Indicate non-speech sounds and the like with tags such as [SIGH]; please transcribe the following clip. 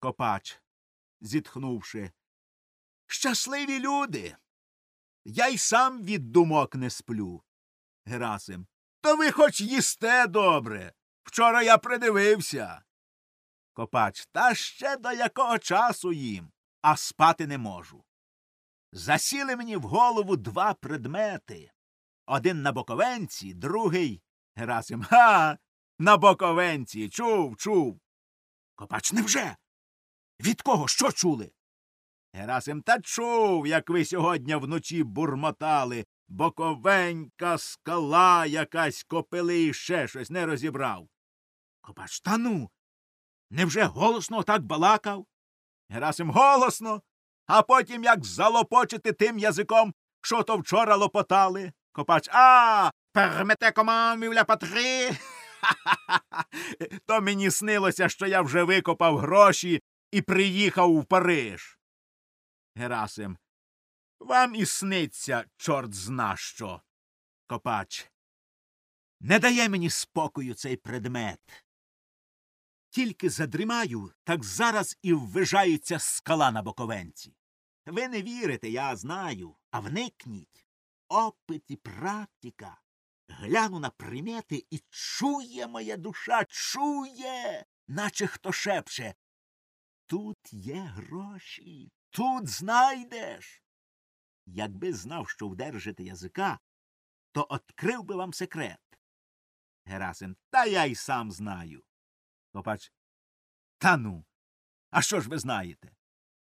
Копач, зітхнувши. Щасливі люди. Я й сам від думок не сплю. Герасим. То ви хоч їсте добре. Вчора я придивився. Копач. Та ще до якого часу їм, а спати не можу. Засіли мені в голову два предмети. Один на боковенці, другий. Герасим. Га. На боковенці. Чув, чув. Копач невже? Від кого що чули? Герасим та чув, як ви сьогодні вночі бурмотали. Боковенька скала якась копили і ще щось не розібрав. Копач, та ну. Невже голосно так балакав? Герасим голосно, а потім як залопочити тим язиком, що то вчора лопотали. Копач. А. Пермете комамів ля патри. [LAUGHS] То мені снилося, що я вже викопав гроші і приїхав у Париж. Герасим. Вам і сниться, чорт зна що. Копач. Не дає мені спокою цей предмет. Тільки задрімаю, так зараз і ввижається скала на боковенці. Ви не вірите, я знаю, а вникніть. Опит і практика. Гляну на примети і чує моя душа, чує, наче хто шепче. Тут є гроші, тут знайдеш. Якби знав, що вдержите язика, то открив би вам секрет. Герасим. Та я й сам знаю. Копач. Та ну. А що ж ви знаєте?